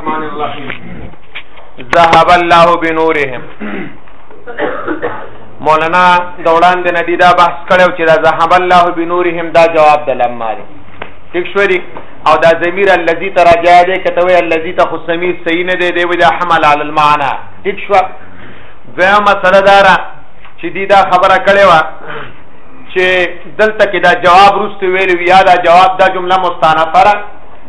الرحمن الرحیم ذهب الله بنورهم مولانا د وړاندې نه دی دا بحث کړو چې دا ذهب الله بنورهم دا جواب د لماری ټیک شوري او دا ضمیر الذی تراجع دی کته وی الذی ته خو سمیر صحیح نه دی دی وی دا حمل علی المعنى ټیک شو دویمه مسله دارا چې دی دا خبره کړې و چې دلته کې دا جواب روست ویل وی یا دا جواب دا جمله مستانفه را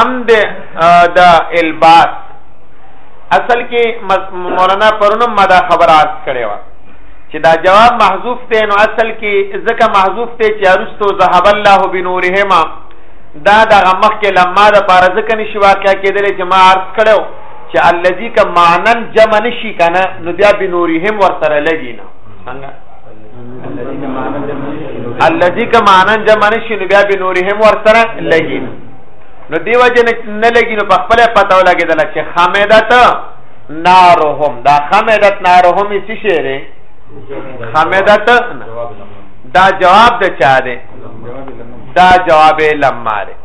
ام د د الباس اصل کې مولانا پرونم ما دا خبر عرض کړې و چې دا جواب محذوف دی نو اصل کې ځکه محذوف دی چې ارستو ذهب الله بنورهما دا د غمخ کې لما د پاره ځکه نشي واقع کېدل چې ما عرض کړو چې الذي کمانن جمع نشي کنه نو بیا بنورهم ورسره لګینا څنګه الذي کمانا جمع نشي نو بیا به نورهم ور سره لګي نو دیو جن نه لګي نو په خپل پته ولګیدل چې خمیدت نارهم دا خمیدت نارهم یې څه شی دی خمیدت دا جواب د چا دی دا جواب لما دی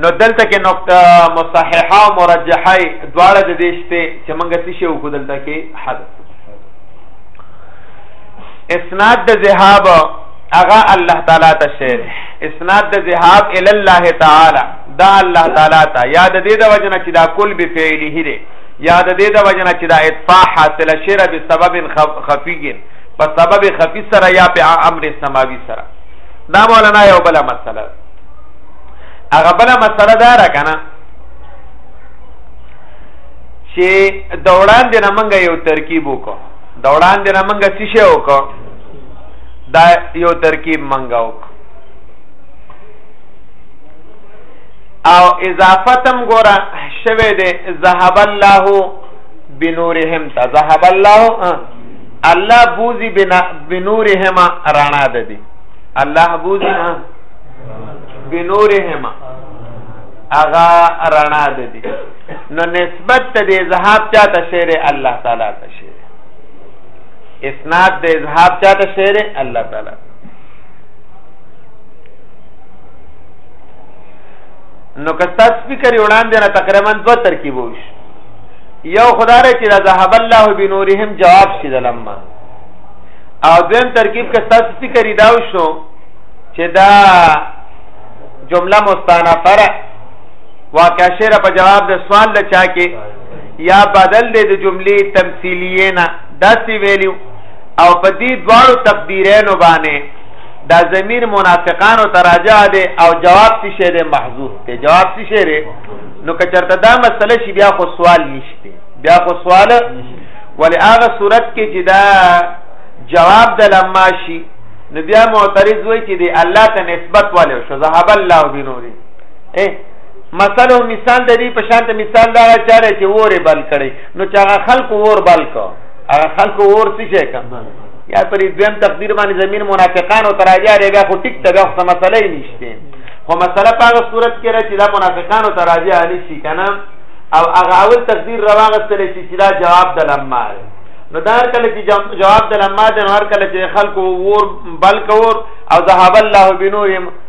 نو دلته کې نقطه مصححه او مرجحه دواړه د دې شته چې موږ څه شی وکړو دلته کې حذف اسناد د ذهاب اغا الله تعالی ته شعر اسناد د ذهاب ال الله تعالی دا الله تعالی ته یاد دې د وجنه چې دا کل به فعله دی یاد دې د وجنه چې دا اطفاء حاصل شعر به سبب خفیګن په سبب خفی سره یا په امر سماوی سره دا مولانا یو بل مسله هغه بل مسله دا را کنه چې د وړاندې نه منګه یو ترکیب وکړو د وړاندې نه منګه څه شی وکړو دا یو ترکیب منګه وکړو او اضافتم ګورا شوه دې ذهب الله بنورهم تا ذهب الله الله بوزي بنا بنورهم رانا ده دي الله بوزي ها بنورهم اغا رانا ده دي نو نسبت ته د اذهاب چاته شعر الله تعالی ته شعر اسناد د اذهاب چاته شعر الله تعالی نو که تاسو فکر وړاندې نه تقریبا دوه ترکیب وش یو خدای چې ذهب الله بنورهم جواب شي د لمه او دیم ترکیب که تاسو فکر دا وشو چې دا جمله مستانفه واقع شعر په جواب د سوال د چا کې یا بدل دی د جملې تمثیلیه نه داسې ویلیو او په دې دواړو تقدیرینو باندې دا ضمیر منافقانو تراجع دی او جواب څه شه دی محذوف دی جواب څه شه دی نو کچرته دا مسله شي بیا خو سوال نشته بیا خو سوال ولی هغه صورت کې چې دا جواب د لما شي نو بیا معترض وای چې دی الله ته نسبت والو شو ذهب الله بنوري اے مثلا مثال د دې په شان ته مثال دا چاره چې وره بل کړي نو چې هغه خلق ور بل کو هغه خلق ور څه شي کا یا پرې دویم تقدیر باندې زمين منافقان او تراجع لري خو ټیک ته غوښته مسله یې نشته خو مسله په هغه صورت کې راځي دا منافقان او تراجع علي شي کنه او هغه اول تقدیر رواغستل شي چې دا جواب د لمه نو دا هر کله چې جواب د لمه د هر کله چې خلکو ور بل کور او ذهب الله بنورهم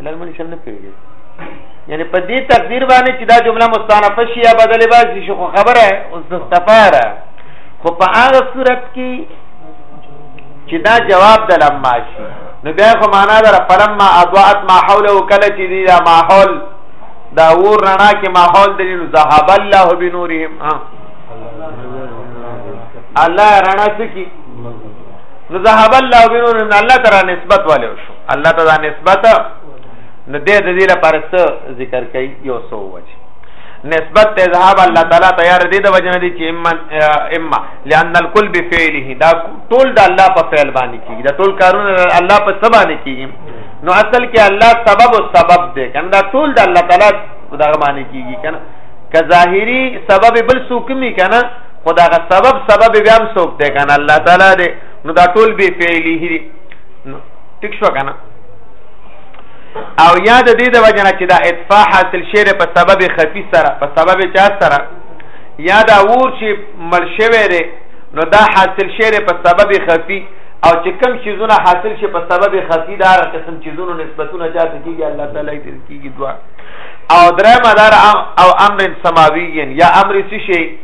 علل مونږ شم نه پیږي یعنی په دې تقدیر باندې چې دا جمله مستانفه شي یا بدلې باسي شو خبره اوس د استفاره خو په هغه صورت کې چې دا جواب د لما شي نو بیا خو معنا ده فلما اضاءت ما حوله کله چې دی دا ماحول دا ور رڼا کې ماحول دی نو ذهب الله بنورهم الله رڼا سکی نو ذهب الله بنور ان الله تعالی نسبت والے شو الله تعالی نسبت نو دې د دې لپاره څه ذکر کوي یو څو وجه نسبت ته ذهاب الله تعالی تیار دي د وجنه دي چې اما اما لئن الکل بفعله دا ټول د الله په فعل باندې کیږي دا ټول کارونه الله په سبا باندې کیږي نو اصل کې الله سبب او سبب دی کنه دا ټول د الله تعالی دغه باندې کیږي کنه که ظاهری سبب بل سوکمی کنه خو دا سبب سبب بیا هم څوک دی کنه الله تعالی دی نو دا ټول به فعلی هی ټیک شو کنه او یاد دې د وجنه چې دا ادفاع حاصل شعر په سبب خفي سره په سبب چا سره یا دا ور چې مل شوی دی نو دا حاصل شعر په سبب خفي او چې کم چیزونه حاصل شي په سبب خفي دا قسم چیزونو نسبتونه چاته کیږي الله تعالی دې کیږي دعا او درې مدار او امر سماوی یا امر څه شي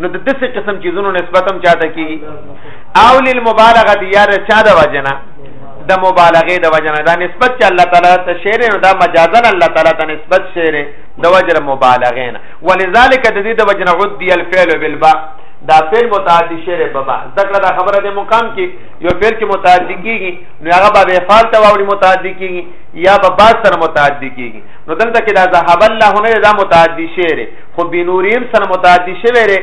نو د دسه قسم چیزونو نسبت هم چاته کیږي او للمبالغه دی یار چا د وجنا د مبالغه د وجنا دا نسبت چې الله تعالی ته شعر نو دا مجازا الله تعالی ته نسبت شعر د وجر مبالغه نه ولذالک د دې د وجنا عدی الفعل بالباء دا فعل متعدی شعر بابا ذکر دا خبره د مقام کې یو فعل کې متعدی کیږي نو هغه به افعال ته واوړي متعدی کیږي یا به با سره متعدی کیږي نو دلته کې دا ذهب الله نه دا متعدی شعر خو بنورهم سره متعدی شوی دی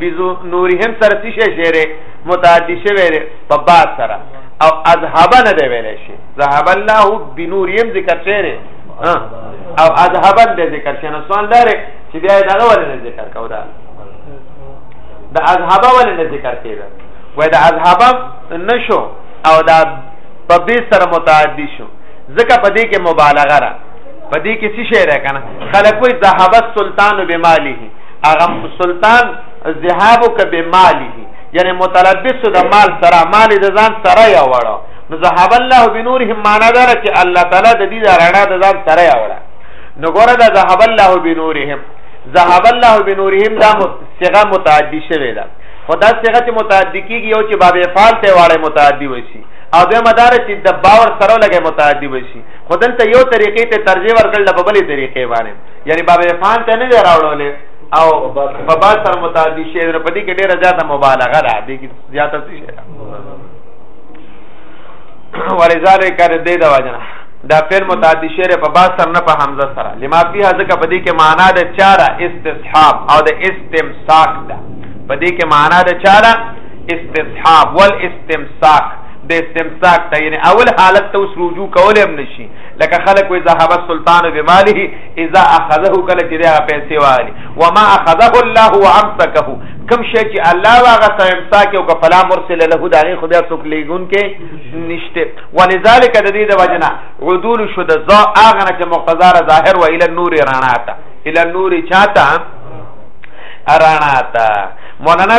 بزو نورهم سره څه شی شی متعدی شوی دی په با سره او اذهب نه دی ویل شي ذهب الله بنورهم ذکر شی او اذهبن د ذکر شنه سوال لري چې بیا دا ولې نه ذکر کو دا د اذهب ولې نه ذکر کېده وای د اذهب نشو او دا په به سره متعدی شو ځکه په دې کې مبالغه را په دې کې څه شی ده کنه خلک وي ذهب السلطان بماله هغه سلطان ذهاب ک بماله یعنی متلبس د مال سره مال د ځان سره یا وړو نو ذهب الله بنورهم معنا دا چې الله تعالی د دې رڼا د ځان سره یا وړه نو ګوره دا ذهب الله بنورهم ذهب الله بنورهم دا صيغه متعدی شوی ده خدا صيغه چې متعدی کیږي یو چې باب افعال ته واړه متعدی وشي او به مدار چې د باور سره لګي متعدی وشي خو دلته یو طریقې ته ترجیح ورکړل په بلې طریقې باندې یعنی باب افعال ته نه دی راوړلې او په با سره متعدی شی در پدې کې ډیره زیاته مبالغه ده دې کې زیاته څه شي ولذالک کر دې دا وجنه دا فعل متعدی شعر په با سر نه په حمزه سره لما فيها ځکه په دې کې معنا د چاره استصحاب او د استمساک ده په دې کې معنا د چاره استصحاب والاستمساک د استمساک ته یعنی اول حالت ته اوس رجوع کول هم نشي لکه خلک وې ذهب السلطان بماله اذا اخذه کله چې دا پیسې والی وما اخذه الله وامسكه کم شي چې الله واغه ته امساک او کفلا مرسل له دا غي خدای څوک لګون کې نشته ولذالک د دې د وجنه عدول شو د ذا اغه نه چې مقتضا ظاهر و الى النور رانا تا الى النور چاته رانا تا مولانا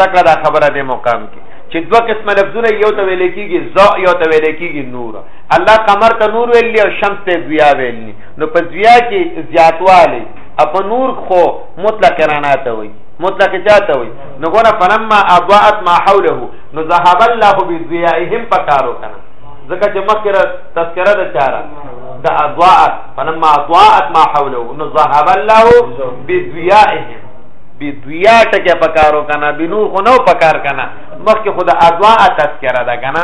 ذکر دا خبره دې مقام کې چې دوه قسمه لفظونه یو ته ویل کېږي ضا یو ته ویل کېږي نور الله قمر ته نور ویلی او شمس ته ضیا ویلی نو په ضیا کې زیاتوالی اپ نور خو مطلق رڼا ته وایي مطلق چاته وي نو ګونه فلما اضاءت ما حوله نو ذهب الله بضيائهم پکارو کنه ځکه چې مخکره تذکرہ د چاره د اضاءت فلما اضاءت ما حوله نو ذهب الله بضيائهم بی دویا ټکه پکارو کنه بی نور خو نو پکار کنه مخکې خو د ادوا تذکرہ ده کنه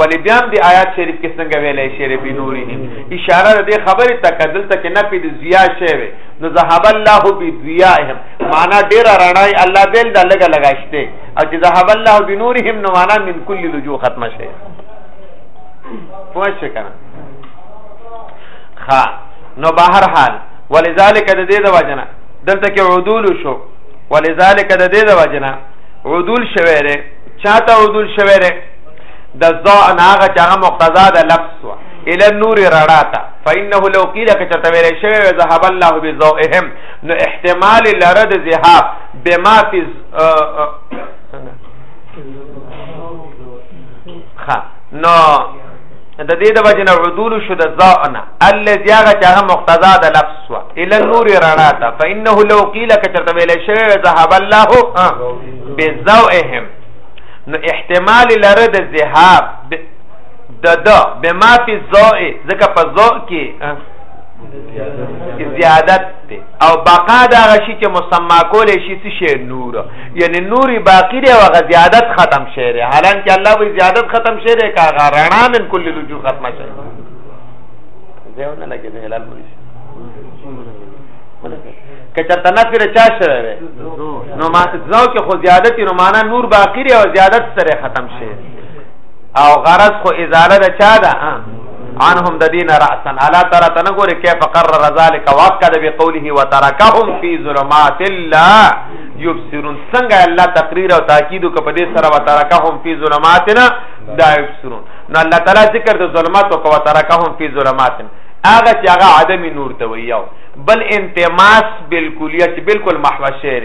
ولی بیا هم د آیات شریف کې څنګه ویلې شری بی نوری نه اشاره ده خبره تک دلته کې نه پی د ضیا شوی نو ذهب الله بی ضیاهم معنا ډیر رڼای الله بیل د لګه لګاشته او چې ذهب الله بی نورهم نو معنا من کل لجو ختم شي پوه شئ کنه ها نو بهر حال ولذالک د دې د وجنه دلته کې عدول شو ولذالک د دې د وجنه عدول شوی دی چاته عدول شوی دی د ځان هغه چې هغه مقتضا د لفظ وا ال نور رړاتا فانه لو قيل کچته ویل شوی ذهب الله بذوئهم نو احتمال لرد ذهاب بما في خا نو د دې د وجنه عدول شو د ځان الذي هغه چې هغه مقتضا د لفظ سوا الى النور رڼا ته فانه لو قيل کچرته ویل شوی ذهب الله بزوئهم نو احتمال لره د ذهاب د د بما فی الزوء ځکه په زوء کې زیادت دی او بقا دا غشي چې مسما کول شي څه شی نور یعنی نوري باقی دی او غ زیادت ختم شي حالانکه الله وی زیادت ختم شي کا غ رڼا من کل لجو ختم شي زه ونه لګې د هلال که چرته نفر چا شوی وي نو ما زو کې خو زیادت نو معنا نور باقی دی او زیادت سره ختم شي او غرض خو ازاله د چا ده عنهم د دین راسن الا ترى تنغور كيف قرر ذلك وقد بقوله وتركهم في ظلمات لا يبصرون څنګه الله تقریر او تاکید کو په دې سره وترکهم فی ظلماتنا لا يبصرون نو الله تعالی ذکر د ظلمات او وترکهم فی ظلماتنا هغه چې هغه عدم نور ته ویو بل انتماس بالکلیه چې بالکل محو شعر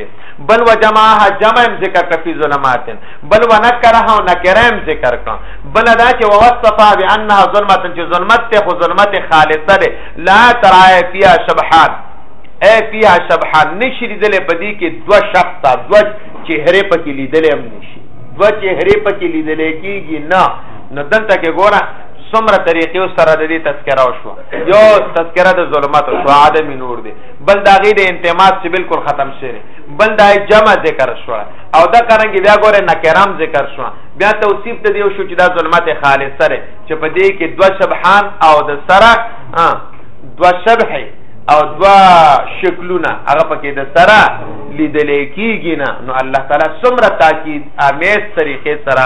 بل وجمعها جمع ذکر کفی ظلمات بل ونکرها نکرم ذکر کړه بل دا چې ووصفا بانها ظلمت چې ظلمت ته خو ظلمت خالصه ده لا ترای فيها شبحات اي فيها شبحات نشي لیدلې پدې کې دو شخصه دو چهره پکې لیدلې هم نشي دو چهره پکې لیدلې کېږي نه نو دلته کې ګوره څومره طریقې سره د دې تذکره وشو یو تذکره د ظلمت شو عدم نور دی بل دا غي د انتماس چې بالکل ختم شری بل دا جمع ذکر شو او دا کارنګ بیا ګوره نکرام ذکر شو بیا توصیف ته دی شو چې دا ظلمت خالص سره چې په دې کې دو شبحان او د سره دو شبح او دو شکلونه هغه پکې د سره لیدل کېږي نه نو الله تعالی څومره تاکید امیز طریقې سره